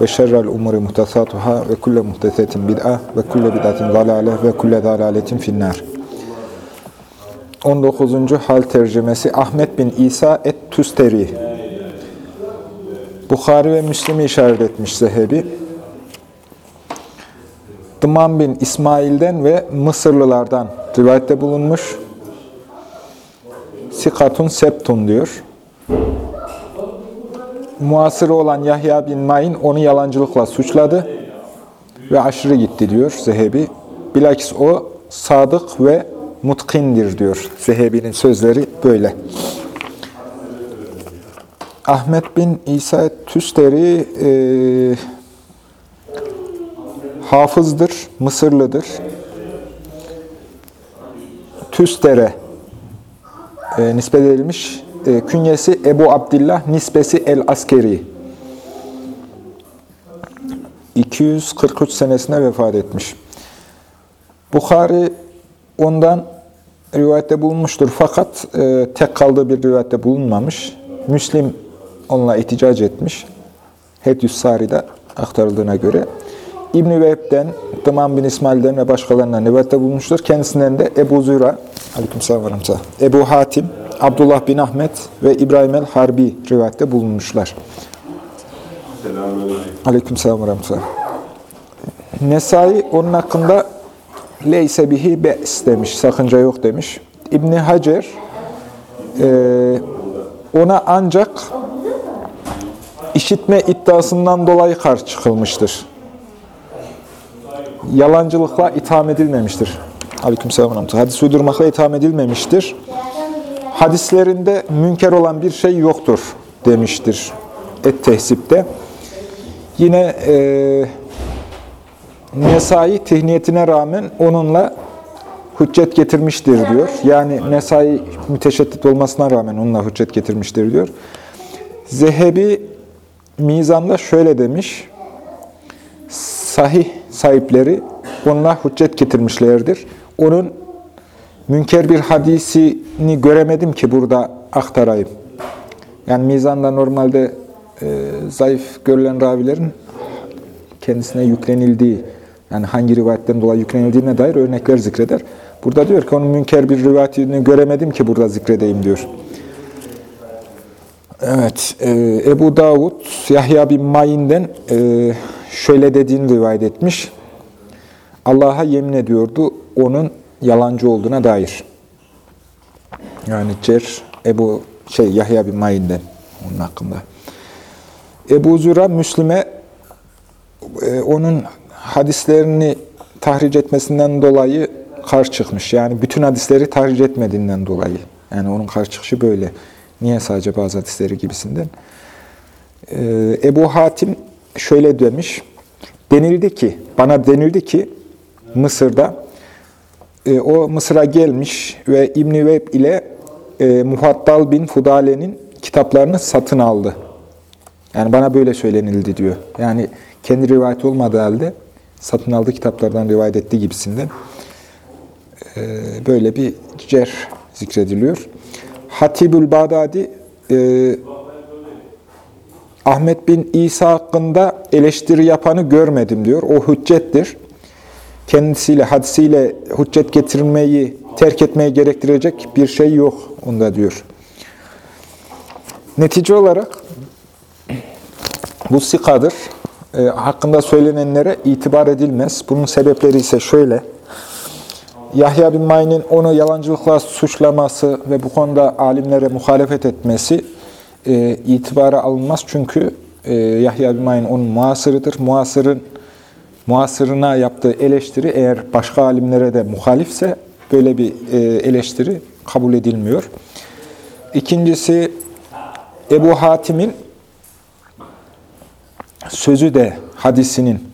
ve şerrel umuri muhtesatuhâ ve kulle muhtesetin bid'a ve kulle bid'atin zalâle ve kulle zalâletin finnâr. 19. hal tercümesi Ahmet bin İsa et-Tüsteri. Bukhari ve Müslim'i işaret etmiş Zehebi. Dıman bin İsmail'den ve Mısırlılardan rivayette bulunmuş. Sikatun Septun diyor. Muasırı olan Yahya bin Mayin onu yalancılıkla suçladı ve aşırı gitti diyor Zehebi. Bilakis o sadık ve mutkindir diyor. Zehebi'nin sözleri böyle. Ahmet bin İsa Tüsteri e, hafızdır, Mısırlıdır. Tüstere e, nispet edilmiş. E, künyesi Ebu Abdillah, nisbesi El-Askeri. 243 senesinde vefat etmiş. Bukhari ondan rivayette bulunmuştur fakat e, tek kaldığı bir rivayette bulunmamış. Müslim onunla iticac etmiş. Hedyüs Sari'de aktarıldığına göre. İbn-i Vehb'den, Dıman bin İsmail'den ve başkalarından rivayette bulunmuştur. Kendisinden de Ebu Züra, aleykümselam ve Ebu Hatim, Abdullah bin Ahmet ve İbrahim el-Harbi rivayette bulunmuşlar. Aleykümselam ve rahmetullah. Nesai onun hakkında leyse bihi be's demiş, sakınca yok demiş. İbni Hacer e, ona ancak işitme iddiasından dolayı karşı çıkılmıştır. Yalancılıkla itham edilmemiştir. Aleykümselam ve rahmetullah. Hadis uydurmakla itham edilmemiştir. Hadislerinde münker olan bir şey yoktur demiştir et-tehsipte. Yine e, Nesai tihniyetine rağmen onunla hüccet getirmiştir diyor. Yani Nesai müteşeddit olmasına rağmen onunla hüccet getirmiştir diyor. Zehebi Mizan'da şöyle demiş. Sahih sahipleri onunla hüccet getirmişlerdir. Onun münker bir hadisini göremedim ki burada aktarayım. Yani Mizan'da normalde e, zayıf görülen ravilerin kendisine yüklenildiği, yani hangi rivayetten dolayı yüklenildiğine dair örnekler zikreder. Burada diyor ki onun münker bir rivayetini göremedim ki burada zikredeyim diyor. Evet, e, Ebu Davud, Yahya bin Mayin'den e, şöyle dediğini rivayet etmiş. Allah'a yemin ediyordu onun yalancı olduğuna dair. Yani Cer, Ebu şey Yahya bin Mayin'den onun hakkında. Ebu Züra Müslim'e e, onun hadislerini tahric etmesinden dolayı karşı çıkmış. Yani bütün hadisleri tahric etmediğinden dolayı. Yani onun karşı çıkışı böyle. Niye sadece bazı hadisleri gibisinden. E, Ebu Hatim şöyle demiş. Denildi ki, bana denildi ki Mısır'da e, o Mısır'a gelmiş ve İbn-i Veb ile e, Muhattal bin Fudale'nin kitaplarını satın aldı. Yani bana böyle söylenildi diyor. Yani kendi rivayet olmadığı halde satın aldığı kitaplardan rivayet ettiği gibisinden e, böyle bir cer zikrediliyor. Hatibül Bağdadi e, Ahmet bin İsa hakkında eleştiri yapanı görmedim diyor. O hüccettir. Kendisiyle, hadisiyle hüccet getirmeyi, terk etmeye gerektirecek bir şey yok onda diyor. Netice olarak bu sikadır. E, hakkında söylenenlere itibar edilmez. Bunun sebepleri ise şöyle. Yahya bin Ma'in'in onu yalancılıkla suçlaması ve bu konuda alimlere muhalefet etmesi e, itibara alınmaz. Çünkü e, Yahya bin Ma'in onun muasırıdır. Muasırın muasırına yaptığı eleştiri eğer başka alimlere de muhalifse böyle bir e, eleştiri kabul edilmiyor. İkincisi Ebu Hatim'in sözü de hadisinin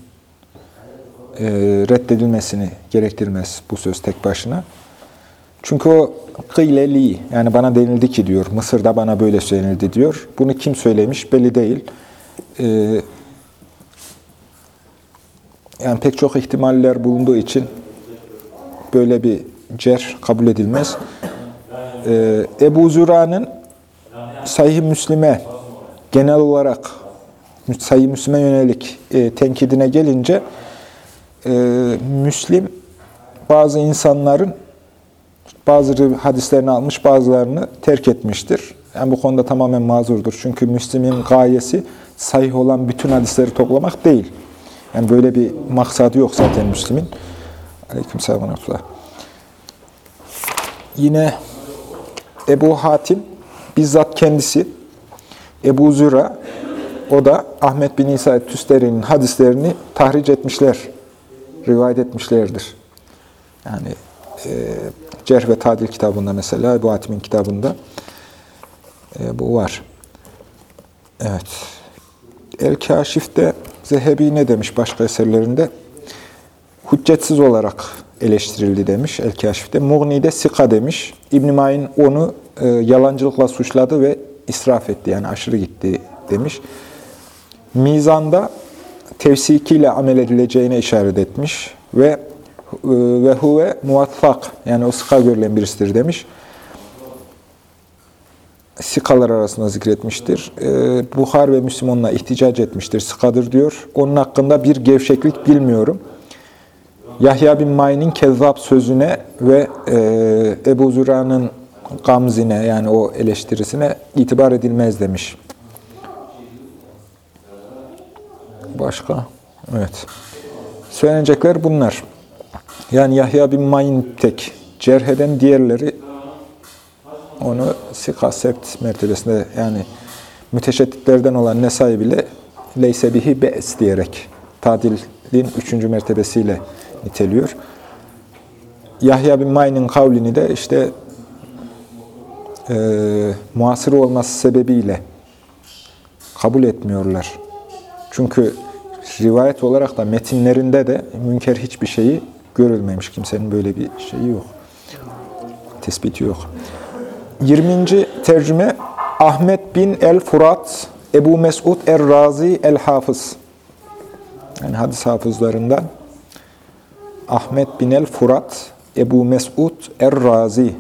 e, reddedilmesini gerektirmez bu söz tek başına. Çünkü o kıyleli yani bana denildi ki diyor. Mısır'da bana böyle söylenildi diyor. Bunu kim söylemiş belli değil. Ee, yani pek çok ihtimaller bulunduğu için böyle bir cer kabul edilmez. Ee, Ebu Züra'nın Sahih Müslim'e genel olarak Sahih Müslim'e yönelik e, tenkidine gelince e, Müslim bazı insanların bazı hadislerini almış, bazılarını terk etmiştir. Yani bu konuda tamamen mazurdur. Çünkü Müslim'in gayesi sahih olan bütün hadisleri toplamak değil. Yani böyle bir maksadı yok zaten Müslim'in. Aleyküm selam. Yine Ebu Hatim bizzat kendisi Ebu Züra o da Ahmet bin İsa Tüsteri'nin hadislerini tahric etmişler, rivayet etmişlerdir. Yani e, Cerh ve Tadil kitabında mesela, Ebu Hatim'in kitabında e, bu var. Evet. El-Kaşif'te Zehebi ne demiş başka eserlerinde? Hüccetsiz olarak eleştirildi demiş El-Kaşif'te. Mughni'de Sika demiş. İbn-i Mayin onu e, yalancılıkla suçladı ve israf etti. Yani aşırı gitti demiş. Mizanda tevsikiyle amel edileceğine işaret etmiş ve e, ve huve muvaffak yani o sıka görülen birisidir demiş. Sikalar arasında zikretmiştir. E, Buhar ve Müslim onunla ihticac etmiştir. Sikadır diyor. Onun hakkında bir gevşeklik bilmiyorum. Yahya bin Ma'in'in kezzap sözüne ve e, Ebu Züra'nın gamzine yani o eleştirisine itibar edilmez demiş. Başka? Evet. Söylenecekler bunlar. Yani Yahya bin Ma'in tek cerheden diğerleri onu sika sept mertebesinde yani müteşedditlerden olan Nesai bile leyse bihi be's diyerek tadilin üçüncü mertebesiyle niteliyor. Yahya bin Ma'in'in kavlini de işte e, muasır olması sebebiyle kabul etmiyorlar. Çünkü rivayet olarak da metinlerinde de münker hiçbir şeyi görülmemiş. Kimsenin böyle bir şeyi yok. Tespiti yok. 20. tercüme Ahmet bin el-Furat Ebu Mesud er-Razi el-Hafız. Yani hadis hafızlarından Ahmet bin el-Furat Ebu Mesud er-Razi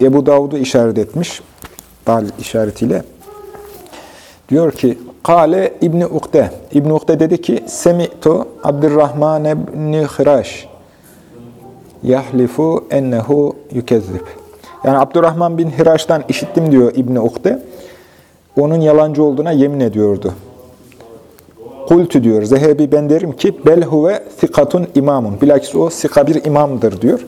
Ebu Davud'u işaret etmiş. Dal işaretiyle. Diyor ki Kale İbni Ukde. İbni Ukde dedi ki Semi'tu Abdurrahman ibn Hiraş yahlifu ennehu yükezzib. Yani Abdurrahman bin Hiraş'tan işittim diyor İbni Ukde. Onun yalancı olduğuna yemin ediyordu. Kultü diyor. Zehebi ben derim ki bel huve sikatun imamun. Bilakis o sika bir imamdır diyor.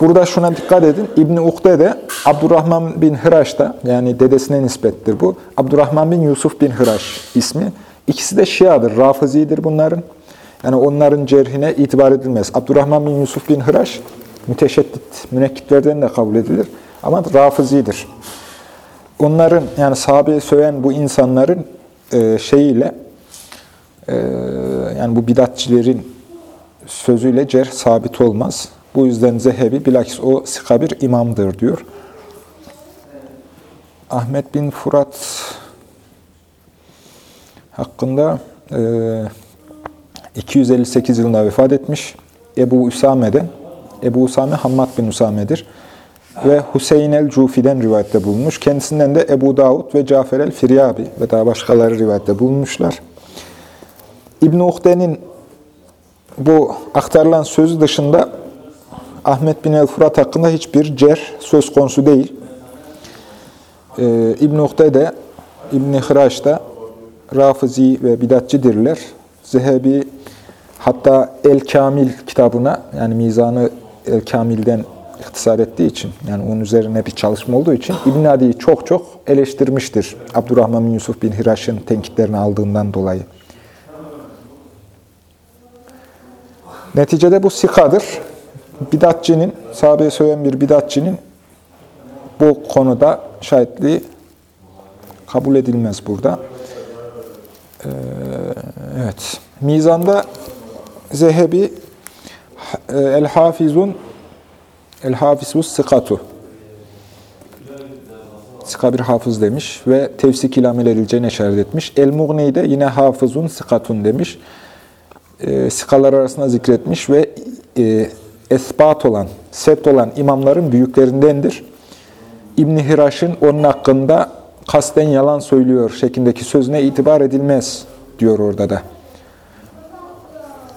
Burada şuna dikkat edin. İbni Ukde de Abdurrahman bin Hıraş yani dedesine nispettir bu. Abdurrahman bin Yusuf bin Hıraş ismi. İkisi de Şia'dır, Rafizi'dir bunların. Yani onların cerhine itibar edilmez. Abdurrahman bin Yusuf bin Hıraş müteşeddit münekkitlerden de kabul edilir. Ama Rafizi'dir. Onların yani sahabeye söven bu insanların e, şeyiyle e, yani bu bidatçilerin sözüyle cerh sabit olmaz. Bu yüzden Zehebi bilakis o sika bir imamdır diyor. Ahmet bin Furat hakkında e, 258 yılında vefat etmiş. Ebu Üsame'den. Ebu Usame Hammad bin Usame'dir. Ve Hüseyin el-Cufi'den rivayette bulunmuş. Kendisinden de Ebu Davud ve Cafer el-Firyabi ve daha başkaları rivayette bulunmuşlar. İbn-i Uhde'nin bu aktarılan sözü dışında Ahmet bin el-Furat hakkında hiçbir cer söz konusu değil. Ee, İbn-i Uhde de, İbn-i Hıraş da Rafizi ve bidatçidirler. Zehebi hatta El-Kamil kitabına yani Mizanı El-Kamil'den ihtisar ettiği için yani onun üzerine bir çalışma olduğu için İbn Adi'yi çok çok eleştirmiştir. Abdurrahman bin Yusuf bin Hiraş'ın tenkitlerini aldığından dolayı. Neticede bu sikadır. Bidatçinin, sahabeye söyleyen bir bidatçinin bu konuda şahitliği kabul edilmez burada. Ee, evet. Mizanda Zehebi e, El-Hafizun El-Hafizus Sıkatu Sıka bir hafız demiş ve tevsik ilameleri işaret etmiş. El-Mughni de yine hafızun sıkatun demiş. E, sikalar arasında zikretmiş ve e, esbat olan, set olan imamların büyüklerindendir. İbn-i Hiraş'ın onun hakkında kasten yalan söylüyor şeklindeki sözüne itibar edilmez diyor orada da.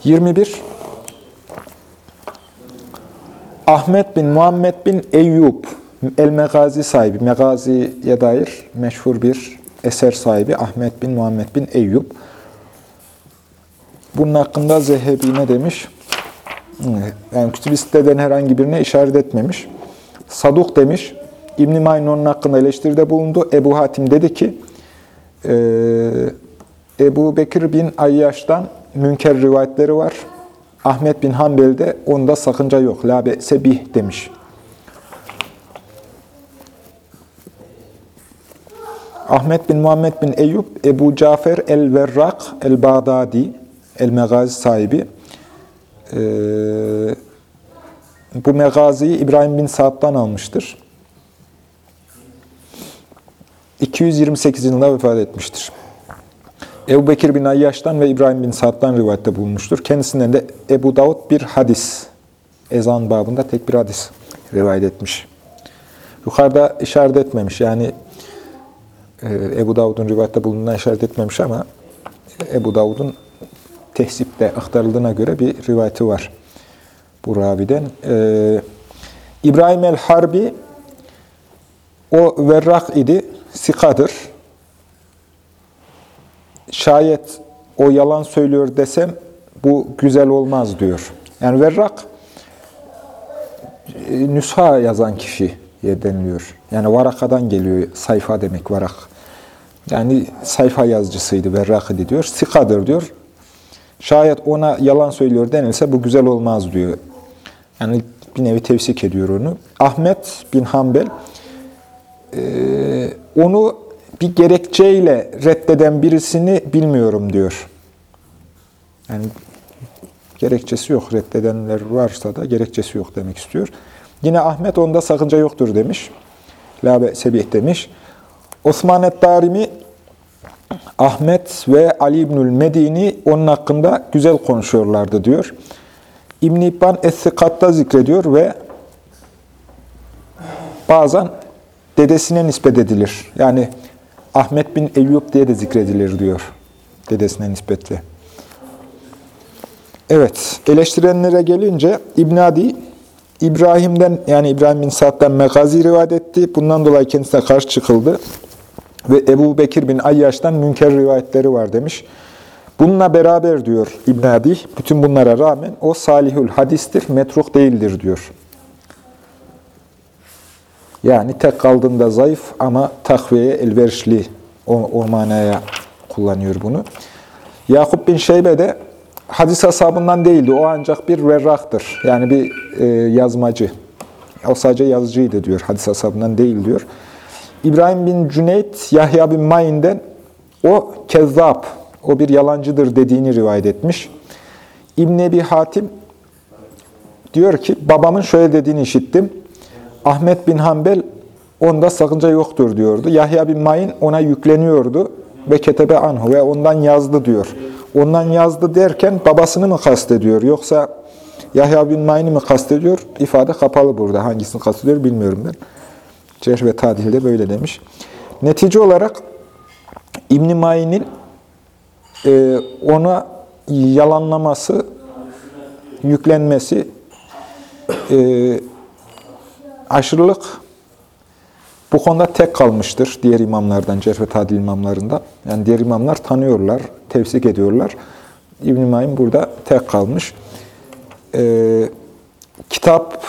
21. Ahmet bin Muhammed bin Eyyub El-Megazi sahibi, Megazi'ye dair meşhur bir eser sahibi Ahmet bin Muhammed bin Eyyub. Bunun hakkında Zehebi ne demiş? Yani kütüb siteden herhangi birine işaret etmemiş. Saduk demiş. İbn-i Mayn onun hakkında eleştiride bulundu. Ebu Hatim dedi ki, e, Ebu Bekir bin Ayyaş'tan münker rivayetleri var. Ahmet bin Hanbel'de onda sakınca yok. La sebih demiş. Ahmet bin Muhammed bin Eyüp, Ebu Cafer el-Verrak el-Bağdadi, el-Megazi sahibi. Ee, bu megaziyi İbrahim bin Sa'd'dan almıştır. 228 yılında vefat etmiştir. Ebu Bekir bin Ayyaş'tan ve İbrahim bin Sa'd'dan rivayette bulunmuştur. Kendisinden de Ebu Davud bir hadis, ezan babında tek bir hadis rivayet etmiş. Yukarıda işaret etmemiş. Yani e, Ebu Davud'un rivayette bulunduğuna işaret etmemiş ama Ebu Davud'un tehsipte aktarıldığına göre bir rivayeti var bu raviden. Ee, İbrahim el-Harbi o verrak idi, sikadır. Şayet o yalan söylüyor desem bu güzel olmaz diyor. Yani verrak e, nüsha yazan kişiye deniliyor. Yani varakadan geliyor sayfa demek varak. Yani sayfa yazıcısıydı, verrak idi diyor. Sikadır diyor. Şayet ona yalan söylüyor denilse bu güzel olmaz diyor. Yani bir nevi tevsik ediyor onu. Ahmet bin Hanbel e, onu bir gerekçeyle reddeden birisini bilmiyorum diyor. Yani gerekçesi yok. Reddedenler varsa da gerekçesi yok demek istiyor. Yine Ahmet onda sakınca yoktur demiş. La sebih demiş. Osman et-Darimi Ahmet ve Ali İbnül Medini onun hakkında güzel konuşuyorlardı diyor. İbn-i İbban Es-Sikat'ta zikrediyor ve bazen dedesine nispet edilir. Yani Ahmet bin Eyyub diye de zikredilir diyor. Dedesine nispetle. Evet, eleştirenlere gelince İbn Adi İbrahim'den yani İbrahim bin Sa'd'dan Megazi rivayet etti. Bundan dolayı kendisine karşı çıkıldı. Ve Ebu Bekir bin Ayyaş'tan münker rivayetleri var demiş. Bununla beraber diyor İbn Adi, bütün bunlara rağmen o salihül hadistir, metruk değildir diyor. Yani tek kaldığında zayıf ama takviyeye elverişli o, o manaya kullanıyor bunu. Yakup bin Şeybe de hadis asabından değildi. O ancak bir verraktır. Yani bir e, yazmacı. O sadece yazıcıydı diyor. Hadis asabından değil diyor. İbrahim bin Cüneyt, Yahya bin Mayin'den o kezzap, o bir yalancıdır dediğini rivayet etmiş. İbn Ebi Hatim diyor ki, babamın şöyle dediğini işittim. Ahmet bin Hanbel onda sakınca yoktur diyordu. Yahya bin Mayin ona yükleniyordu ve ketebe anhu ve ondan yazdı diyor. Ondan yazdı derken babasını mı kastediyor yoksa Yahya bin Mayin'i mi kastediyor? İfade kapalı burada. Hangisini kastediyor bilmiyorum ben. Cerh ve Tadil'de böyle demiş. Netice olarak İbn-i Mayin'in e, ona yalanlaması, yüklenmesi, e, aşırılık bu konuda tek kalmıştır diğer imamlardan, Cerh ve Tadil imamlarında. Yani diğer imamlar tanıyorlar, tevsik ediyorlar. İbn-i burada tek kalmış. Ee, kitap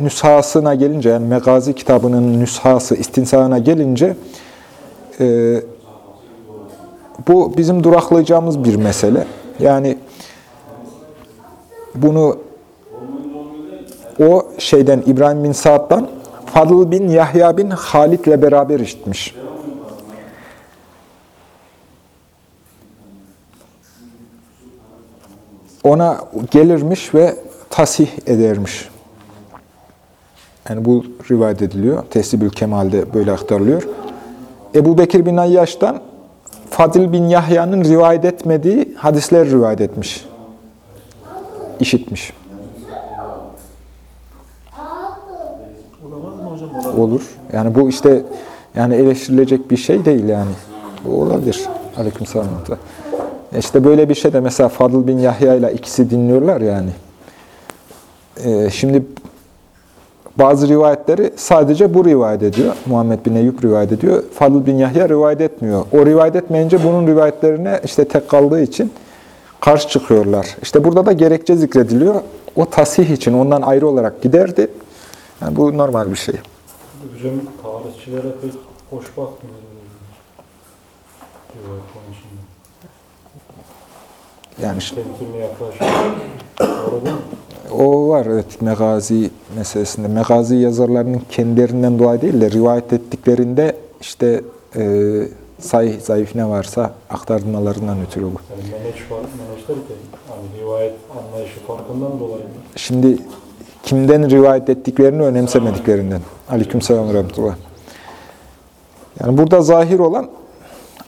nüshasına gelince, yani Megazi kitabının nüshası, istinsana gelince e, bu bizim duraklayacağımız bir mesele. Yani bunu o şeyden İbrahim bin Sa'd'dan Fadıl bin Yahya bin Halid ile beraber işitmiş. ona gelirmiş ve tasih edermiş. Yani bu rivayet ediliyor. Tesibül Kemal'de böyle aktarılıyor. Ebu Bekir bin Ayyaş'tan Fadil bin Yahya'nın rivayet etmediği hadisler rivayet etmiş. İşitmiş. Olamaz mı hocam? Olamaz. Olur. Yani bu işte yani eleştirilecek bir şey değil yani. Bu olabilir. Aleykümselam. İşte böyle bir şey de mesela Fadıl bin Yahya ile ikisi dinliyorlar yani. Ee, şimdi bazı rivayetleri sadece bu rivayet ediyor. Muhammed bin Eyüp rivayet ediyor. Fadıl bin Yahya rivayet etmiyor. O rivayet etmeyince bunun rivayetlerine işte tek kaldığı için karşı çıkıyorlar. İşte burada da gerekçe zikrediliyor. O tasih için ondan ayrı olarak giderdi. Yani bu normal bir şey. Hocam tarihçilere pek hoş bakmıyor. Rivayet konusunda. Yani yaklaşıyor. O var evet megazi meselesinde. Megazi yazarlarının kendilerinden dolayı değil de rivayet ettiklerinde işte e, sahih, zayıf ne varsa aktarmalarından ötürü bu. Yani meneç var, meneç derken hani rivayet anlayışı farkından dolayı mı? Şimdi kimden rivayet ettiklerini önemsemediklerinden. Aleykümselam ve rahmetullah. Yani burada zahir olan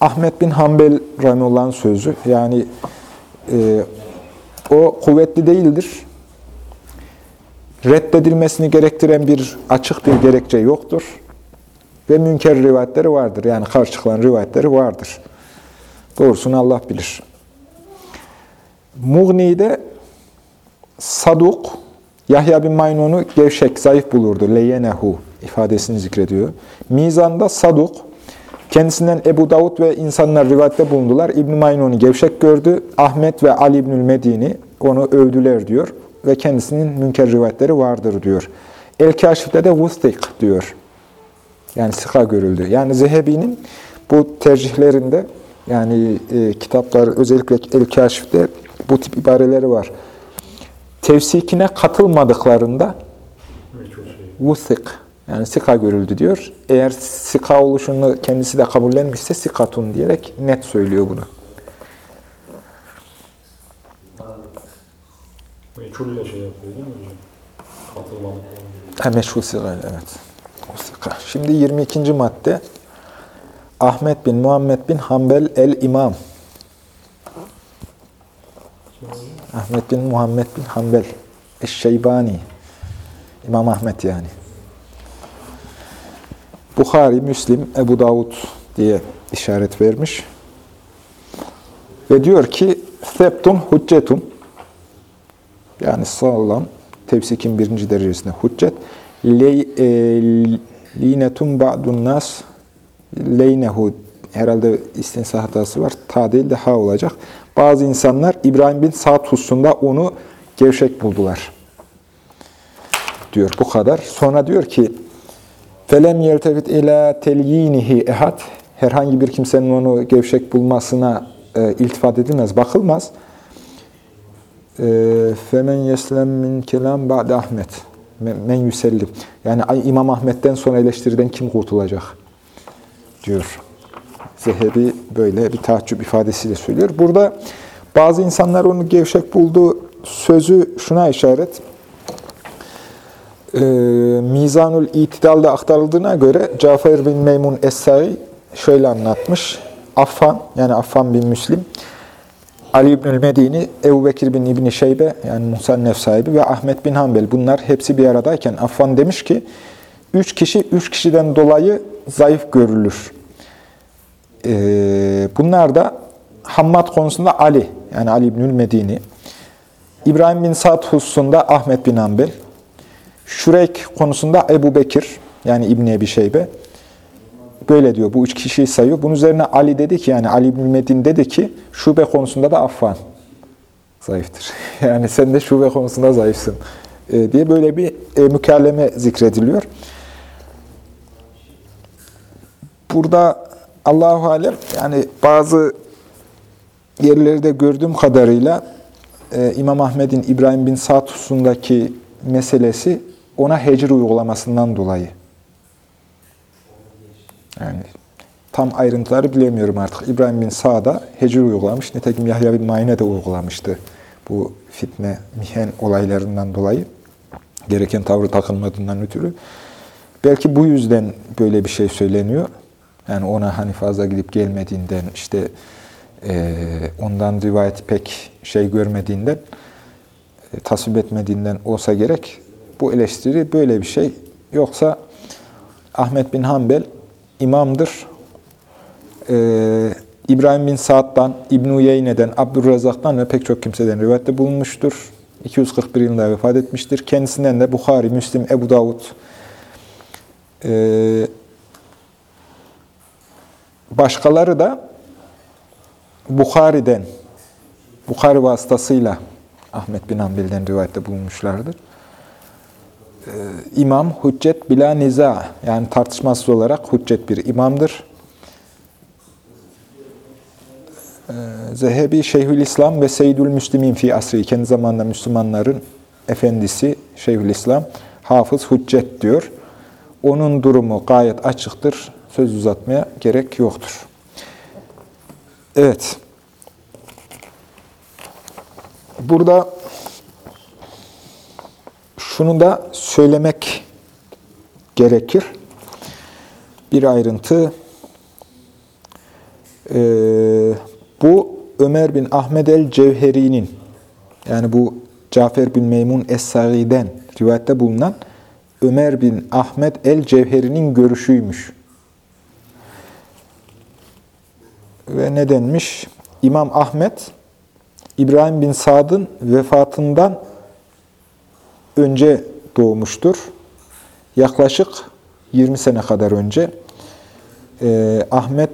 Ahmet bin Hanbel Rahimullah'ın sözü. Yani e, o kuvvetli değildir. Reddedilmesini gerektiren bir açık bir gerekçe yoktur. Ve münker rivayetleri vardır. Yani karşı çıkılan rivayetleri vardır. Doğrusunu Allah bilir. Mughni'de Saduk, Yahya bin Maynun'u gevşek, zayıf bulurdu. Leyenehu ifadesini zikrediyor. Mizan'da Saduk, kendisinden Ebu Davud ve insanlar rivayette bulundular. İbn Maynun'u gevşek gördü. Ahmet ve Ali İbnül Medini onu övdüler diyor. Ve kendisinin münker rivayetleri vardır diyor. El-Kaşif'te de Vustik diyor. Yani sıka görüldü. Yani Zehebi'nin bu tercihlerinde yani e, kitaplar özellikle El-Kaşif'te bu tip ibareleri var. Tevsikine katılmadıklarında Birçok şey. vusik yani sika görüldü diyor. Eğer sika oluşunu kendisi de kabullenmişse sikatun diyerek net söylüyor bunu. Meçhulle şey yapıyor değil mi hocam? Katılmalık. Ha, siga evet. Sika. Şimdi 22. madde Ahmet bin Muhammed bin Hanbel el-İmam. Ahmet bin Muhammed bin Hanbel Eşşeybani. İmam Ahmet yani. Bukhari, Müslim, Ebu Davud diye işaret vermiş. Ve diyor ki Septun hüccetun yani sağlam tevsikin birinci derecesinde hüccet e, linetun ba'dun nas leynehu herhalde istinsah hatası var. Ta değil de ha olacak. Bazı insanlar İbrahim bin Sa'd hususunda onu gevşek buldular. Diyor bu kadar. Sonra diyor ki felem yeltefit ila telyinihi ehad herhangi bir kimsenin onu gevşek bulmasına e, iltifat edilmez, bakılmaz. E, femen yeslem min kelam ba'de Ahmet. Men yüsellim. Yani İmam Ahmet'ten sonra eleştiriden kim kurtulacak? Diyor. Zehebi böyle bir tahaccüp ifadesiyle söylüyor. Burada bazı insanlar onu gevşek buldu sözü şuna işaret. Ee, Mizanul İtidal'da aktarıldığına göre Cafer bin Meymun Es-Sari şöyle anlatmış. Affan yani Affan bin Müslim, Ali İbnül Medini, Ebu Bekir bin İbni Şeybe yani Musannef sahibi ve Ahmet bin Hanbel bunlar hepsi bir aradayken Affan demiş ki üç kişi üç kişiden dolayı zayıf görülür. Ee, bunlar da Hammad konusunda Ali yani Ali İbnül Medini, İbrahim bin Sa'd hususunda Ahmet bin Hanbel, Şureyk konusunda Ebu Bekir, yani İbni Ebi Şeybe, böyle diyor, bu üç kişiyi sayıyor. Bunun üzerine Ali dedi ki, yani Ali İbni Medin dedi ki, şube konusunda da Affan zayıftır. Yani sen de şube konusunda zayıfsın e, diye böyle bir e, mükelleme zikrediliyor. Burada Allahu Alem, yani bazı yerlerde gördüğüm kadarıyla e, İmam Ahmed'in İbrahim bin Sa'd meselesi ona hecir uygulamasından dolayı. Yani tam ayrıntıları bilemiyorum artık. İbrahim bin Sa'da hecir uygulamış. Nitekim Yahya bin Ma'ine de uygulamıştı Bu fitne, mihen olaylarından dolayı gereken tavrı takılmadığından ötürü. Belki bu yüzden böyle bir şey söyleniyor. Yani ona hani fazla gidip gelmediğinden, işte eee, ondan rivayet pek şey görmediğinden, e, tasvip etmediğinden olsa gerek. Bu eleştiri böyle bir şey. Yoksa Ahmet bin Hanbel imamdır. Ee, İbrahim bin Sa'd'dan, İbn-i Uyeyne'den, Abdurrazak'tan ve pek çok kimseden rivayette bulunmuştur. 241 yılında vefat etmiştir. Kendisinden de Bukhari, Müslim, Ebu Davud, ee, başkaları da Bukhari'den, Bukhari vasıtasıyla Ahmet bin Hanbel'den rivayette bulunmuşlardır. Ee, İmam hüccet bila niza yani tartışmasız olarak hüccet bir imamdır. Ee, Zehebi Şeyhülislam ve Seyyidül Müslimin fi asri kendi zamanında Müslümanların efendisi Şeyhülislam hafız hüccet diyor. Onun durumu gayet açıktır. Söz uzatmaya gerek yoktur. Evet. Burada şunu da söylemek gerekir. Bir ayrıntı. Ee, bu Ömer bin Ahmed el-Cevheri'nin yani bu Cafer bin Meymun Es-Sagi'den rivayette bulunan Ömer bin Ahmed el-Cevheri'nin görüşüymüş. Ve ne denmiş? İmam Ahmet, İbrahim bin Sad'ın vefatından önce doğmuştur. Yaklaşık 20 sene kadar önce. Ee, Ahmet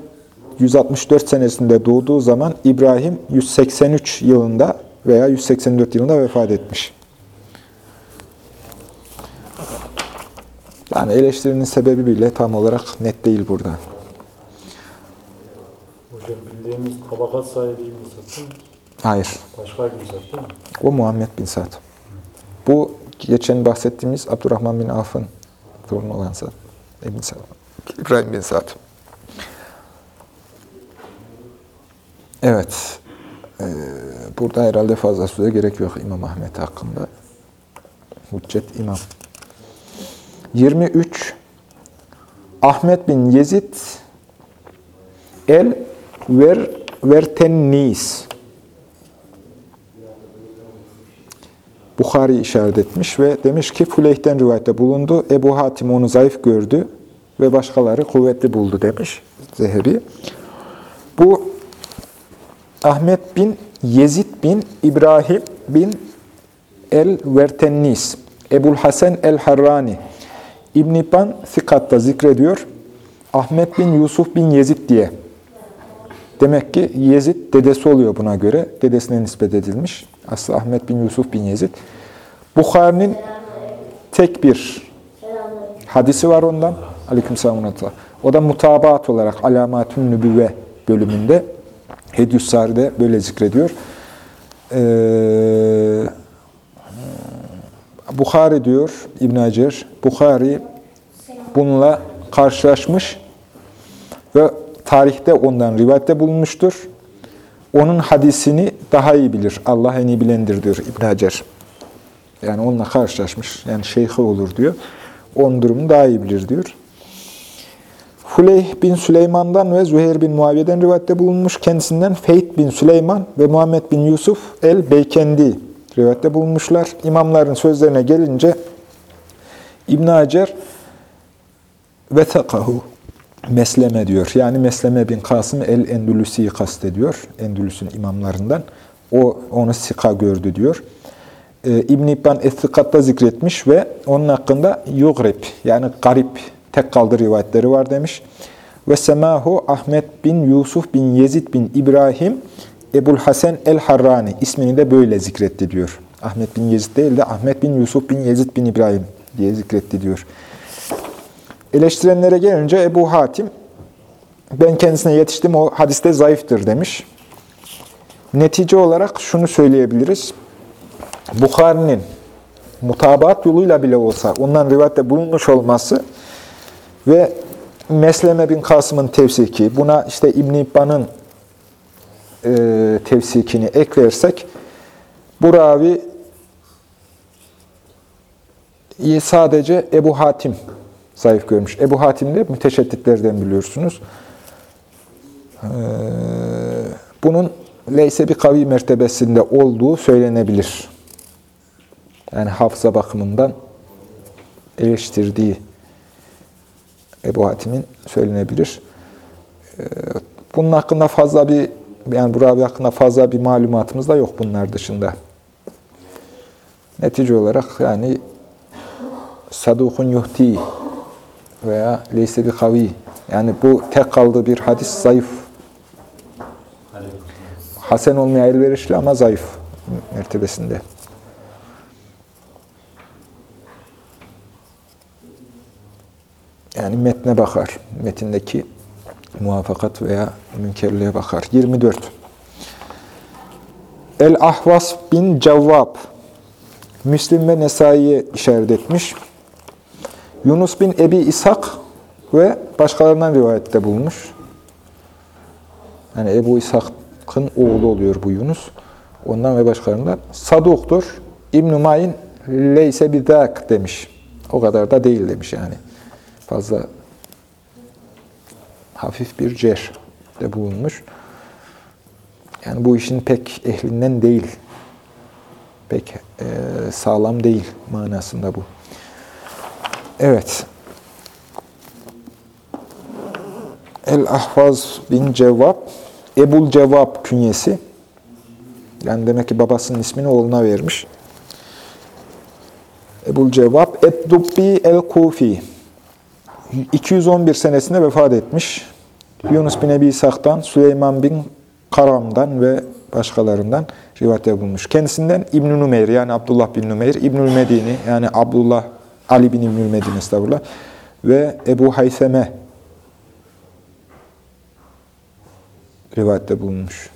164 senesinde doğduğu zaman İbrahim 183 yılında veya 184 yılında vefat etmiş. Yani eleştirinin sebebi bile tam olarak net değil burada. Bildiğimiz tabakat sahibi İbn Sa'd değil mi? Hayır. Başka İbn Sa'd değil mi? O Muhammed bin Sa'd. Bu geçen bahsettiğimiz Abdurrahman bin Avf'ın torunu olan Sa'd. İbn Sa'd. İbrahim bin Sa'd. Evet. Ee, burada herhalde fazla söze gerek yok İmam Ahmet hakkında. Hüccet İmam. 23. Ahmet bin Yezid el ver vertennis. Bukhari işaret etmiş ve demiş ki Fuleyh'ten rivayette bulundu. Ebu Hatim onu zayıf gördü ve başkaları kuvvetli buldu demiş Zehebi. Bu Ahmet bin Yezid bin İbrahim bin el-Vertennis, Ebul Hasan el-Harrani, İbn-i Sikat'ta zikrediyor. Ahmet bin Yusuf bin Yezid diye. Demek ki Yezid dedesi oluyor buna göre. Dedesine nispet edilmiş. Aslı Ahmet bin Yusuf bin Yezid. Bukhari'nin tek bir hadisi var ondan. Aleykümselam. O da mutabaat olarak Alamatün Nübüvve bölümünde Hedyus Sari'de böyle zikrediyor. Ee, Bukhari diyor İbn Hacer, Bukhari bununla karşılaşmış ve tarihte ondan rivayette bulunmuştur. Onun hadisini daha iyi bilir. Allah en iyi bilendir diyor İbn Hacer. Yani onunla karşılaşmış. Yani şeyhi olur diyor. Onun durumunu daha iyi bilir diyor. Fuleyh bin Süleyman'dan ve Züheyr bin Muaviye'den rivayette bulunmuş. Kendisinden Feyd bin Süleyman ve Muhammed bin Yusuf el-Beykendi rivayette bulunmuşlar. İmamların sözlerine gelince İbn Hacer vesakahu Mesleme diyor. Yani Mesleme bin Kasım el-Endülüsi'yi kastediyor. Endülüs'ün imamlarından. O onu sika gördü diyor. Ee, İbn-i İbban Estikat'ta zikretmiş ve onun hakkında yugrib yani garip tek kaldı rivayetleri var demiş. Ve semahu Ahmet bin Yusuf bin Yezid bin İbrahim Ebul Hasan el-Harrani ismini de böyle zikretti diyor. Ahmet bin Yezid değil de Ahmet bin Yusuf bin Yezid bin İbrahim diye zikretti diyor. Eleştirenlere gelince Ebu Hatim ben kendisine yetiştim o hadiste zayıftır demiş. Netice olarak şunu söyleyebiliriz. Bukhari'nin mutabaat yoluyla bile olsa ondan rivayette bulunmuş olması ve Mesleme bin Kasım'ın tevsiki, buna işte İbn-i İbban'ın e, tevsikini eklersek, Bu ravi sadece Ebu Hatim zayıf görmüş. Ebu Hatim de müteşedditlerden biliyorsunuz. Ee, bunun leyse bir kavi mertebesinde olduğu söylenebilir. Yani hafıza bakımından eleştirdiği Ebu Hatim'in söylenebilir. Ee, Bunun hakkında fazla bir yani bu ravi hakkında fazla bir malumatımız da yok bunlar dışında. Netice olarak yani sadukun yuhti veya leyse bir kavi yani bu tek kaldığı bir hadis zayıf. Hasen olmaya elverişli ama zayıf mertebesinde. Yani metne bakar. Metindeki muvafakat veya münkerliğe bakar. 24. El-Ahvas bin Cevvab Müslim ve Nesai'ye işaret etmiş. Yunus bin Ebi İshak ve başkalarından rivayette bulmuş. Yani Ebu İshak'ın oğlu oluyor bu Yunus. Ondan ve başkalarından. Saduktur. İbn-i Mayin leyse bidak demiş. O kadar da değil demiş yani. Fazla hafif bir cer de bulunmuş. Yani bu işin pek ehlinden değil. Pek e, sağlam değil manasında bu. Evet. El-Ahvaz bin Cevvab, Ebul Cevvab künyesi. Yani demek ki babasının ismini oğluna vermiş. Ebul Cevvab, Et-Dubbi el-Kufi. 211 senesinde vefat etmiş. Yunus bin Ebi İshak'tan, Süleyman bin Karam'dan ve başkalarından rivayette bulmuş. Kendisinden İbn-i Numeyr yani Abdullah bin Numeyr, İbnül Medini yani Abdullah Ali bin İbnül Medini estağfurullah ve Ebu Hayseme rivayette bulunmuş.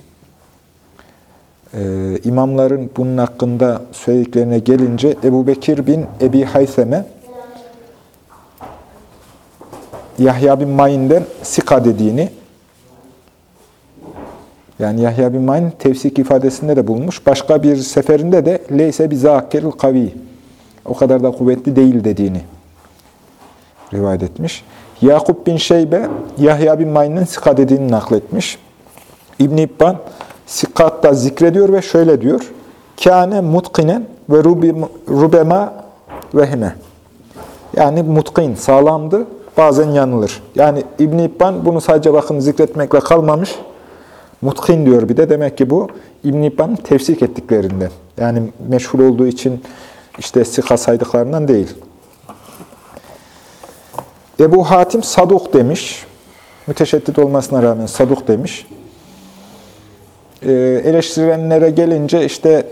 Ee, imamların bunun hakkında söylediklerine gelince Ebu Bekir bin Ebi Hayseme Yahya bin Ma'in'den Sika dediğini yani Yahya bin Ma'in tefsik ifadesinde de bulmuş. Başka bir seferinde de leyse bizakiril kavi o kadar da kuvvetli değil dediğini rivayet etmiş. Yakup bin Şeybe Yahya bin Ma'in'in Sika dediğini nakletmiş. İbn-i İbban Sikat'ta zikrediyor ve şöyle diyor. Kâne mutkinen ve rubema vehme. Yani mutkin, sağlamdı, bazen yanılır. Yani İbn-i İbban bunu sadece bakın zikretmekle kalmamış. Mutkin diyor bir de. Demek ki bu İbn-i İbban'ın tefsik ettiklerinden. Yani meşhur olduğu için işte sika saydıklarından değil. Ebu Hatim saduk demiş. Müteşeddit olmasına rağmen saduk demiş. Ee, eleştirilenlere gelince işte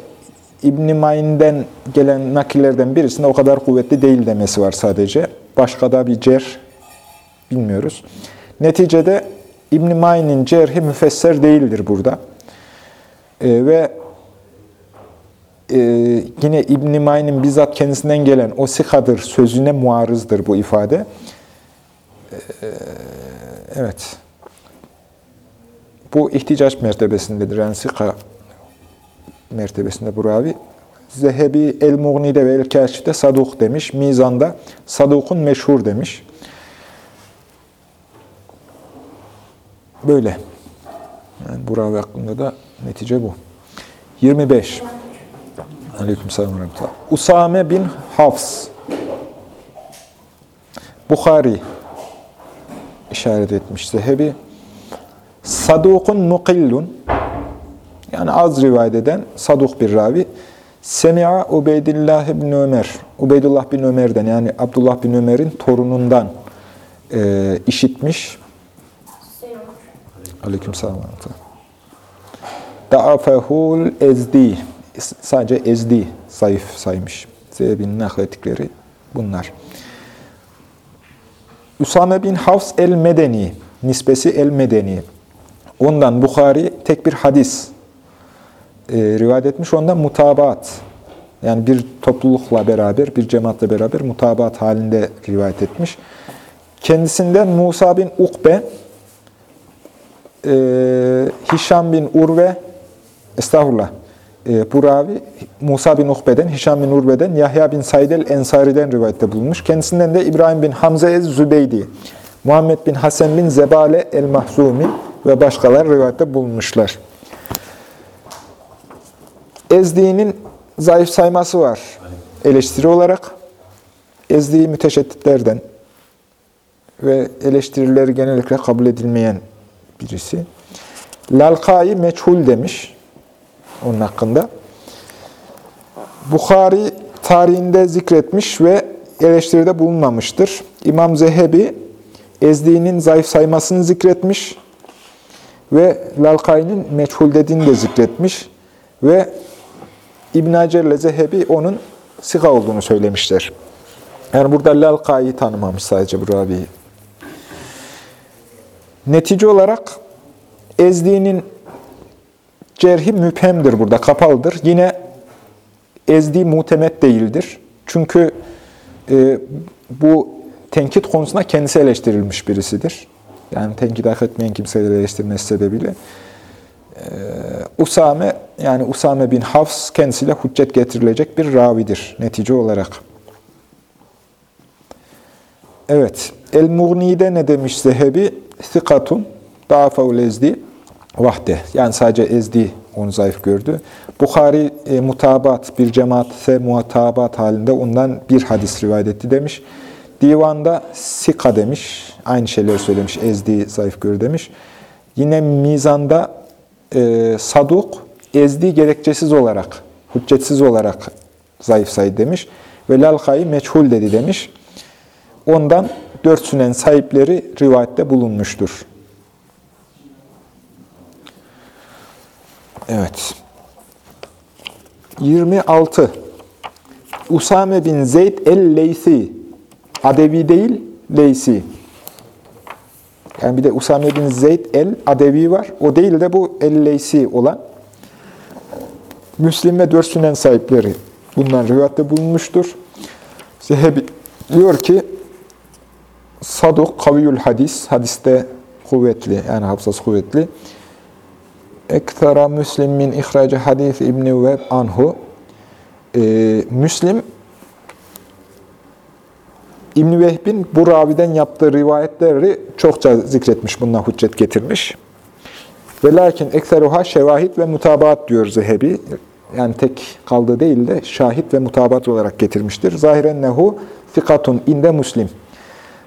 İbn-i Mayn'den gelen nakillerden birisinde o kadar kuvvetli değil demesi var sadece. Başka da bir cer bilmiyoruz. Neticede İbn-i Mayn'in cerhi müfesser değildir burada. Ee, ve e, yine İbn-i Mayn'in bizzat kendisinden gelen o sikadır sözüne muarızdır bu ifade. Ee, evet. Bu ihticaç mertebesindedir. Yani sika mertebesinde bu ravi. Zehebi El-Mughni'de ve El-Kâşif'te saduk demiş. Mizan'da sadukun meşhur demiş. Böyle. Yani bu ravi hakkında da netice bu. 25. Aleyküm selam ve rahmetullah. Usame bin Hafs. Bukhari işaret etmiş Zehebi. Sadukun mukillun. Yani az rivayet eden saduk bir ravi. Semi'a Ubeydillah bin Ömer. Ubeydullah bin Ömer'den yani Abdullah bin Ömer'in torunundan e, işitmiş. Aleyküm selam. Da'afehul ezdi. Sadece ezdi zayıf saymış. Zeybin naklettikleri bunlar. Usame bin Hafs el-Medeni. Nisbesi el-Medeni. Ondan Bukhari tek bir hadis e, rivayet etmiş. Ondan mutabaat. Yani bir toplulukla beraber, bir cemaatle beraber mutabaat halinde rivayet etmiş. Kendisinden Musa bin Ukbe, e, Hişam bin Urve, estağfurullah, e, bu ravi Musa bin Ukbe'den, Hişam bin Urbe'den, Yahya bin Said el-Ensari'den rivayette bulunmuş. Kendisinden de İbrahim bin Hamze el-Zübeydi, Muhammed bin Hasan bin Zebale el-Mahzumi ve başkaları rivayette bulunmuşlar. Ezdi'nin zayıf sayması var eleştiri olarak. Ezdi müteşedditlerden ve eleştirileri genellikle kabul edilmeyen birisi. Lalkai meçhul demiş onun hakkında. Bukhari tarihinde zikretmiş ve eleştiride bulunmamıştır. İmam Zehebi Ezdi'nin zayıf saymasını zikretmiş ve Lalkai'nin meçhul dediğini de zikretmiş ve İbn Hacer ile Zehebi onun sıga olduğunu söylemişler. Yani burada Lalkai'yi tanımamış sadece bu Rabi'yi. Netice olarak Ezdi'nin cerhi müphemdir burada, kapalıdır. Yine Ezdi mutemet değildir. Çünkü e, bu tenkit konusunda kendisi eleştirilmiş birisidir. Yani tenkit hak etmeyen kimseleri eleştirmesi sebebiyle. Ee, Usame, yani Usame bin Hafs kendisiyle hüccet getirilecek bir ravidir netice olarak. Evet, El-Mughni'de ne demiş Zehebi? Sikatun, da'afavul ezdi, vahde. Yani sadece ezdi onu zayıf gördü. Bukhari e, mutabat, bir cemaatse muhatabat halinde ondan bir hadis rivayet etti demiş. Divanda sika demiş. Aynı şeyleri söylemiş. Ezdi zayıf gördü demiş. Yine mizanda e, saduk, ezdi gerekçesiz olarak, hüccetsiz olarak zayıf sayı demiş. Ve lalkayı meçhul dedi demiş. Ondan dört sünen sahipleri rivayette bulunmuştur. Evet. 26. Usame bin Zeyd el-Leysi. Adevi değil, Leysi. Yani bir de Usame bin Zeyd el-Adevi var. O değil de bu el-Leysi olan. Müslim ve dört sünen sahipleri bundan rivayette bulunmuştur. Zehebi diyor ki, Saduk kaviyül hadis, hadiste kuvvetli, yani hafızası kuvvetli. Ektara Müslim min ihracı hadis İbni Veb anhu. Ee, Müslim, İbn-i Vehb'in bu raviden yaptığı rivayetleri çokça zikretmiş, bununla hüccet getirmiş. Ve lakin ekseruha şevahit ve mutabaat diyor Zehebi. Yani tek kaldığı değil de şahit ve mutabat olarak getirmiştir. Zahiren nehu fikatun inde muslim.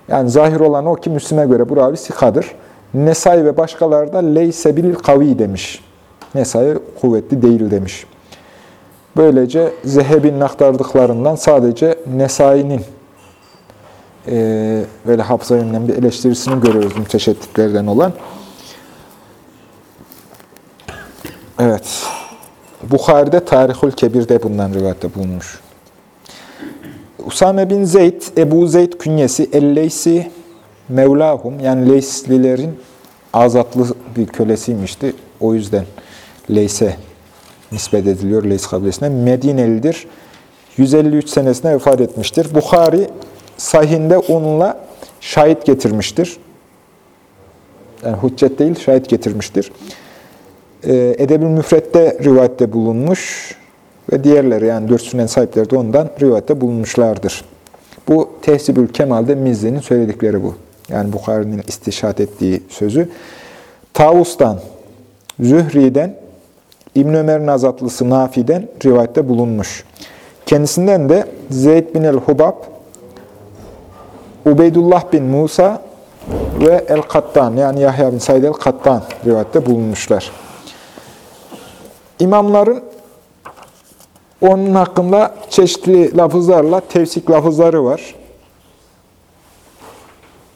Yani zahir olan o ki Müslim'e göre bu ravi sikadır. Nesai ve başkaları da leyse bil kavi demiş. Nesai kuvvetli değil demiş. Böylece Zehebi'nin aktardıklarından sadece Nesai'nin e, böyle hafıza bir eleştirisini görüyoruz müteşedditlerden olan. Evet. Bukhari'de Tarihül Kebir'de bundan rivayette bulunmuş. Usame bin Zeyd, Ebu Zeyd künyesi Elleysi Mevlahum yani Leyslilerin azatlı bir kölesiymişti. O yüzden Leys'e nispet ediliyor Leys kabilesine. Medinelidir. 153 senesinde vefat etmiştir. Bukhari sahinde onunla şahit getirmiştir. Yani hüccet değil, şahit getirmiştir. Ee, Edeb-ül Müfret'te rivayette bulunmuş ve diğerleri yani dört sünnen sahipleri de ondan rivayette bulunmuşlardır. Bu Tehsibül Kemal'de Mizzi'nin söyledikleri bu. Yani Bukhari'nin istişat ettiği sözü. Tavus'tan, Zühri'den, İbn Ömer'in azatlısı Nafi'den rivayette bulunmuş. Kendisinden de Zeyd bin el-Hubab, Ubeydullah bin Musa ve El-Kattan yani Yahya bin Said el-Kattan rivayette bulunmuşlar. İmamların onun hakkında çeşitli lafızlarla tevsik lafızları var.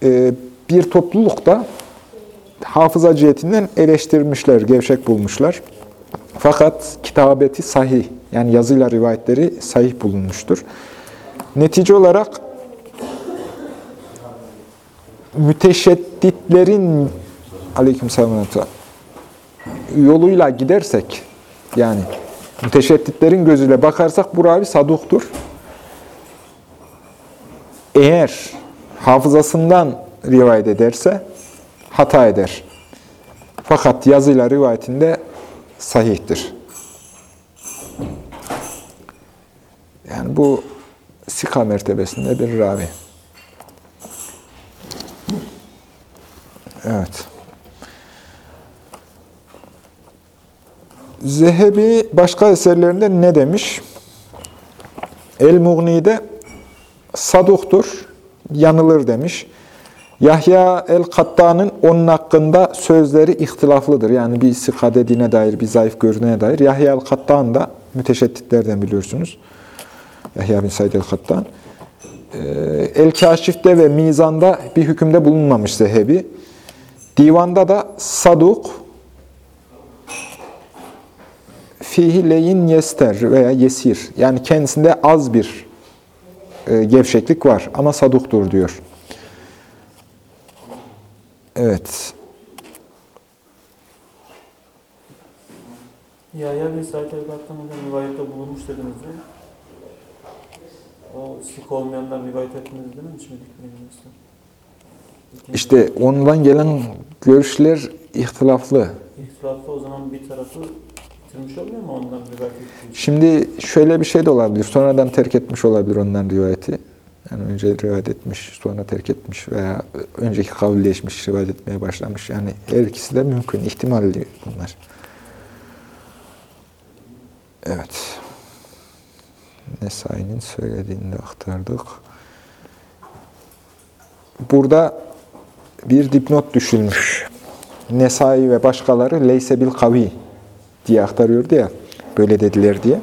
Ee, bir toplulukta hafıza cihetinden eleştirmişler, gevşek bulmuşlar. Fakat kitabeti sahih, yani yazıyla rivayetleri sahih bulunmuştur. Netice olarak müteşedditlerin aleykümselam yoluyla gidersek, yani müteşedditlerin gözüyle bakarsak bu ravi saduktur. Eğer hafızasından rivayet ederse hata eder. Fakat yazıyla rivayetinde sahihtir. Yani bu sika mertebesinde bir ravi. Evet. Zehebi başka eserlerinde ne demiş? El-Mughni'de saduktur, yanılır demiş. Yahya el-Katta'nın onun hakkında sözleri ihtilaflıdır. Yani bir sika dediğine dair, bir zayıf gördüğüne dair. Yahya el-Katta'nın da müteşedditlerden biliyorsunuz. Yahya bin Said el-Kattan. Ee, El-Kaşif'te ve Mizan'da bir hükümde bulunmamış Zehebi. Divanda da saduk, fihi leyin yester veya yesir. Yani kendisinde az bir e, gevşeklik var ama saduktur diyor. Evet. Yahya ve Said Ergat'tan hocam rivayette bulunmuş dediniz değil mi? O sik olmayanlar rivayet etmedi değil mi? Dikmeyin İşte ondan gelen görüşler ihtilaflı. İhtilafta o zaman bir tarafı bitirmiş olmuyor mu ondan rivayet? Şimdi şöyle bir şey de olabilir. Sonradan terk etmiş olabilir ondan rivayeti. Yani önce rivayet etmiş, sonra terk etmiş veya önceki kavil değişmiş, rivayet etmeye başlamış. Yani her ikisi de mümkün, ihtimalli bunlar. Evet. Nesai'nin söylediğini de aktardık. Burada bir dipnot düşülmüş. Nesai ve başkaları leyse bil kavi diye aktarıyordu ya. Böyle dediler diye.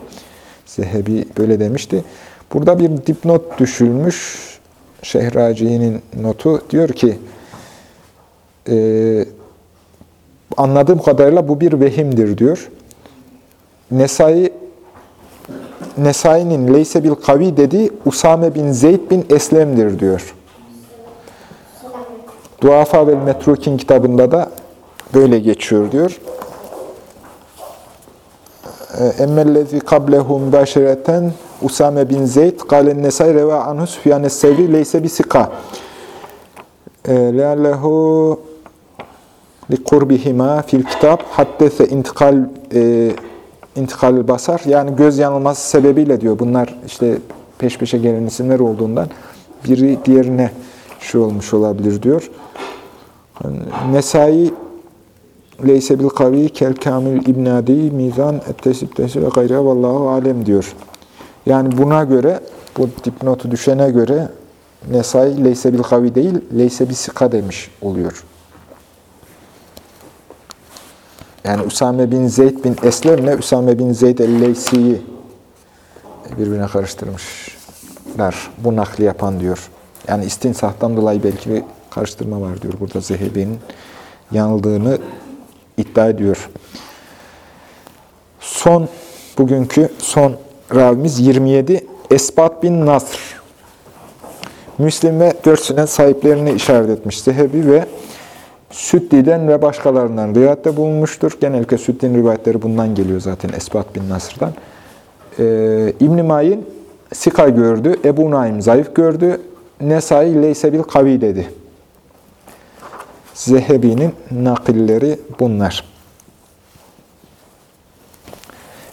Zehebi böyle demişti. Burada bir dipnot düşülmüş. Şehraci'nin notu diyor ki e, anladığım kadarıyla bu bir vehimdir diyor. Nesai Nesai'nin Leyse bil kavi dediği Usame bin Zeyd bin Eslem'dir diyor. Duafa vel Metrukin kitabında da böyle geçiyor diyor. Emmellezi kablehu mübaşireten Usame bin Zeyd kalen nesai reva anhu Süfyan es-Sevri leyse bi sika. Leallehu li kurbihima fil kitap haddese intikal e, intikal basar. Yani göz yanılması sebebiyle diyor. Bunlar işte peş peşe gelen isimler olduğundan biri diğerine şu olmuş olabilir diyor. Nesai Leyse bil kavi kel kamil ibn adi mizan ettesib tesi ve gayre vallahu alem diyor. Yani buna göre bu dipnotu düşene göre Nesai leyse bil kavi değil leyse bil sika demiş oluyor. Yani Usame bin Zeyd bin Eslem'le Usame bin Zeyd el-Leysi'yi birbirine karıştırmışlar. Bu nakli yapan diyor. Yani istinsahtan dolayı belki bir karıştırma var diyor. Burada Zehebi'nin yanıldığını iddia ediyor. Son, bugünkü son ravimiz 27. Esbat bin Nasr. Müslim ve dört sahiplerini işaret etmiş. Zehebi ve Süddi'den ve başkalarından rivayette bulunmuştur. Genellikle Süddi'nin rivayetleri bundan geliyor zaten Esbat bin Nasr'dan. Ee, İbn-i Mayin Sika gördü, Ebu Naim zayıf gördü, Nesai Leyse bil kavi dedi. Zehebi'nin nakilleri bunlar.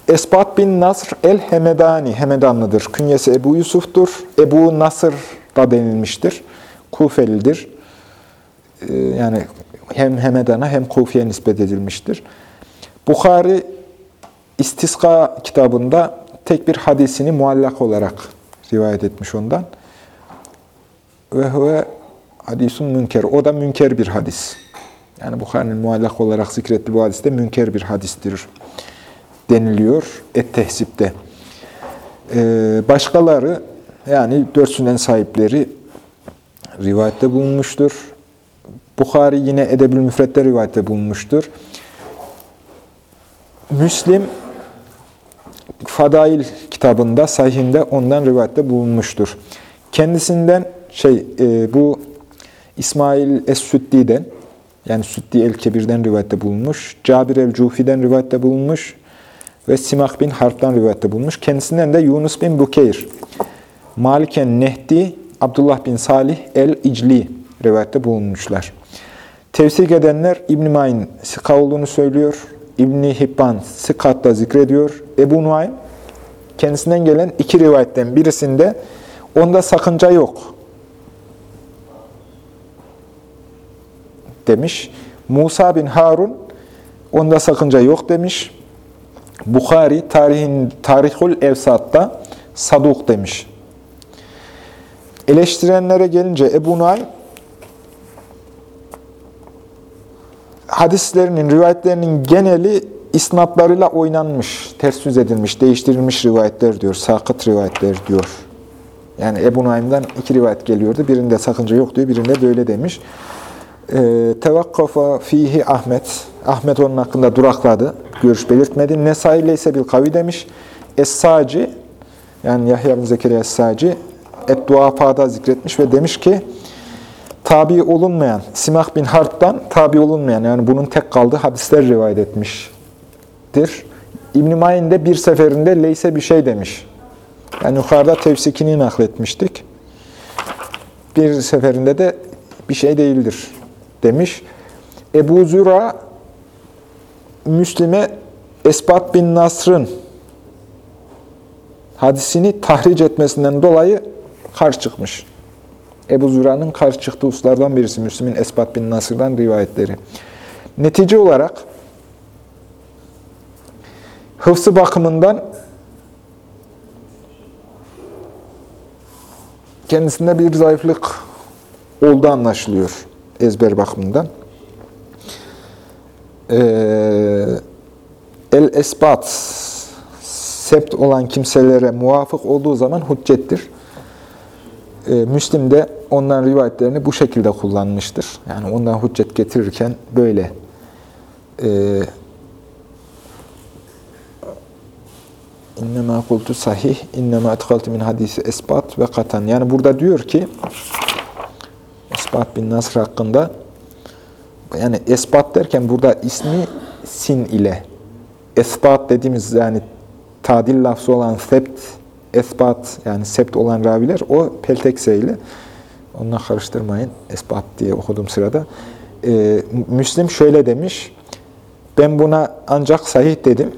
Esbat bin Nasr el-Hemedani, Hemedanlıdır. Künyesi Ebu Yusuf'tur. Ebu Nasr da denilmiştir. Kufelidir. Ee, yani hem Hemedan'a hem Kufi'ye nispet edilmiştir. Bukhari İstiska kitabında tek bir hadisini muallak olarak rivayet etmiş ondan. Ve huve hadisun münker. O da münker bir hadis. Yani Bukhari'nin muallak olarak zikrettiği bu hadiste münker bir hadistir deniliyor et-tehsipte. Ee, başkaları yani dört sünnen sahipleri rivayette bulunmuştur. Bukhari yine Edebül Müfret'te rivayette bulunmuştur. Müslim Fadail kitabında, sahihinde ondan rivayette bulunmuştur. Kendisinden şey e, bu İsmail Es-Süddi'den yani Süddi el-Kebir'den rivayette bulunmuş. Cabir el-Cufi'den rivayette bulunmuş. Ve Simak bin Harp'tan rivayette bulunmuş. Kendisinden de Yunus bin Bukeyr, Maliken Nehdi, Abdullah bin Salih el-İcli rivayette bulunmuşlar. Tevsik edenler İbn-i Mayn sika olduğunu söylüyor. İbn-i Hibban sikatta zikrediyor. Ebu Nuaym kendisinden gelen iki rivayetten birisinde onda sakınca yok demiş. Musa bin Harun onda sakınca yok demiş. Bukhari tarihin Tarihul Evsat'ta saduk demiş. Eleştirenlere gelince Ebu Nuaym hadislerinin, rivayetlerinin geneli isnatlarıyla oynanmış, ters yüz edilmiş, değiştirilmiş rivayetler diyor, sakıt rivayetler diyor. Yani Ebu Nuaym'dan iki rivayet geliyordu. Birinde sakınca yok diyor, birinde böyle demiş. E, Tevakkafa fihi Ahmet. Ahmet onun hakkında durakladı. Görüş belirtmedi. Nesai ise bil kavi demiş. Es-Saci, yani Yahya bin Zekeriya Es-Saci, Et-Duafa'da zikretmiş ve demiş ki, tabi olunmayan, Simah bin Harp'tan tabi olunmayan, yani bunun tek kaldığı hadisler rivayet etmiştir. İbn-i de bir seferinde leyse bir şey demiş. Yani yukarıda tevsikini nakletmiştik. Bir seferinde de bir şey değildir demiş. Ebu Züra Müslim'e Esbat bin Nasr'ın hadisini tahric etmesinden dolayı karşı çıkmış. Ebu Züra'nın karşı çıktığı hususlardan birisi Müslim'in Esbat bin Nasr'dan rivayetleri. Netice olarak hıfzı bakımından kendisinde bir zayıflık olduğu anlaşılıyor ezber bakımından. Ee, el esbat sept olan kimselere muvafık olduğu zaman hüccettir. Ee, Müslim de onların rivayetlerini bu şekilde kullanmıştır. Yani ondan hüccet getirirken böyle e, İnnemâ kultu sahih, innemâ etkaltu min hadisi esbat ve katan. Yani burada diyor ki, Esbat bin Nasr hakkında, yani esbat derken burada ismi sin ile, esbat dediğimiz yani tadil lafzı olan sept, esbat yani sept olan raviler o peltekse ile, onunla karıştırmayın, esbat diye okudum sırada. Ee, Müslim şöyle demiş, ben buna ancak sahih dedim,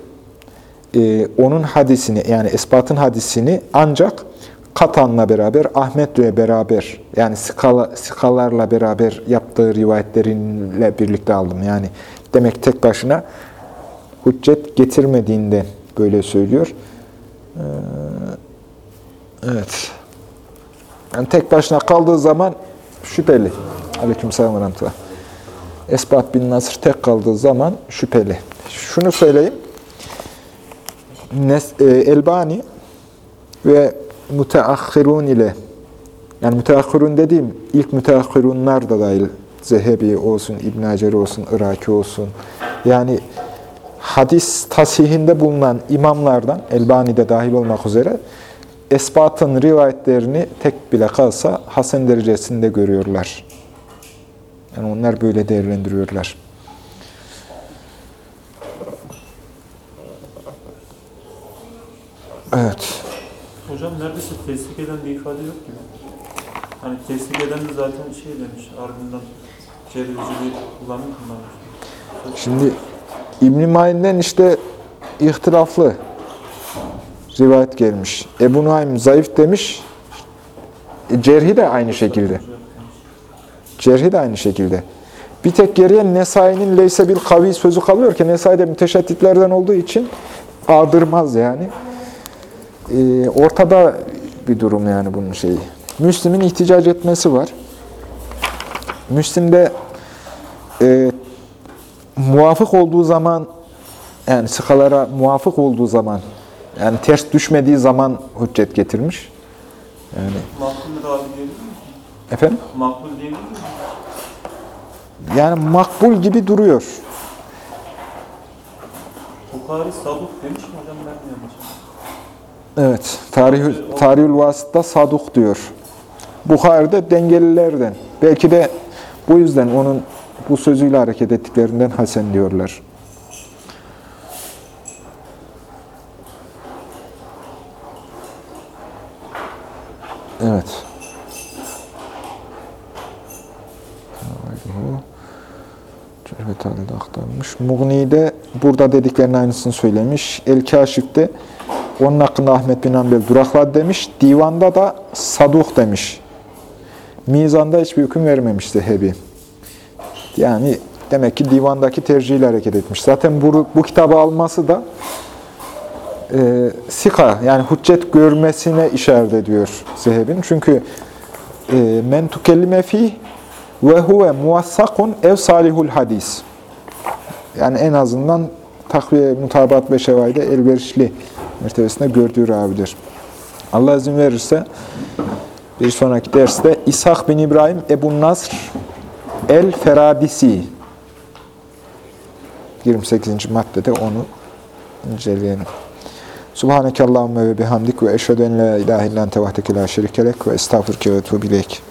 e, onun hadisini yani ispatın hadisini ancak Katan'la beraber, Ahmet'le beraber yani skala, skalarla beraber yaptığı rivayetlerinle birlikte aldım. Yani demek tek başına hüccet getirmediğinden böyle söylüyor. Ee, evet. Yani tek başına kaldığı zaman şüpheli. Aleykümselam ve rahmetullah. Esbat bin Nasır tek kaldığı zaman şüpheli. Şunu söyleyeyim. Nes, e, Elbani ve müteahhirun ile yani müteahhirun dediğim ilk müteahhirunlar da dahil Zehebi olsun, İbn Hacer olsun, Iraki olsun. Yani hadis tasihinde bulunan imamlardan Elbani de dahil olmak üzere esbatın rivayetlerini tek bile kalsa hasen derecesinde görüyorlar. Yani onlar böyle değerlendiriyorlar. Evet. Hocam neredeyse teslik eden bir ifade yok gibi. Hani teslik eden de zaten şey demiş, ardından çevreci kullanım kullanmış. Şimdi İbn-i Ma'in'den işte ihtilaflı rivayet gelmiş. Ebu Nuaym zayıf demiş. Cerhi de aynı şekilde. Cerhi de aynı şekilde. Bir tek geriye Nesai'nin leyse bir kavi sözü kalıyor ki Nesai de müteşedditlerden olduğu için ağdırmaz yani. Ee, ortada bir durum yani bunun şeyi. Müslim'in ihticac etmesi var. Müslim'de e, muvafık olduğu zaman yani sıkalara muvafık olduğu zaman yani ters düşmediği zaman hüccet getirmiş. Yani Makbul ravi diyebilir miyiz? efendim Makbul diyebilir miyiz? yani makbul gibi duruyor. Bukhari saduk demiş mi hocam ben yanlış? Evet. Tarih Tarihül Vasıt'ta Saduk diyor. Bukhari'de dengelilerden. Belki de bu yüzden onun bu sözüyle hareket ettiklerinden Hasen diyorlar. Evet. Cervet halde aktarmış. Mughni'de burada dediklerinin aynısını söylemiş. El-Kaşif'te onun hakkında Ahmet bin Hanbel durakladı demiş. Divanda da saduk demiş. Mizanda hiçbir hüküm vermemiş Zehebi. Yani demek ki divandaki tercihiyle hareket etmiş. Zaten bu, bu kitabı alması da e, sika yani hüccet görmesine işaret ediyor Zehebi'nin. Çünkü e, men tukellime fih ve huve muvassakun ev salihul hadis. Yani en azından takviye, mutabat ve şevayde elverişli mertebesinde gördüğü ravidir. Allah izin verirse bir sonraki derste İshak bin İbrahim Ebu Nasr El-Ferabisi 28. maddede onu inceleyelim. Subhaneke Allahümme ve bihamdik ve eşhedü en la ilahe illan tevahdeke la şerikelek ve estağfurke ve tuğbilek.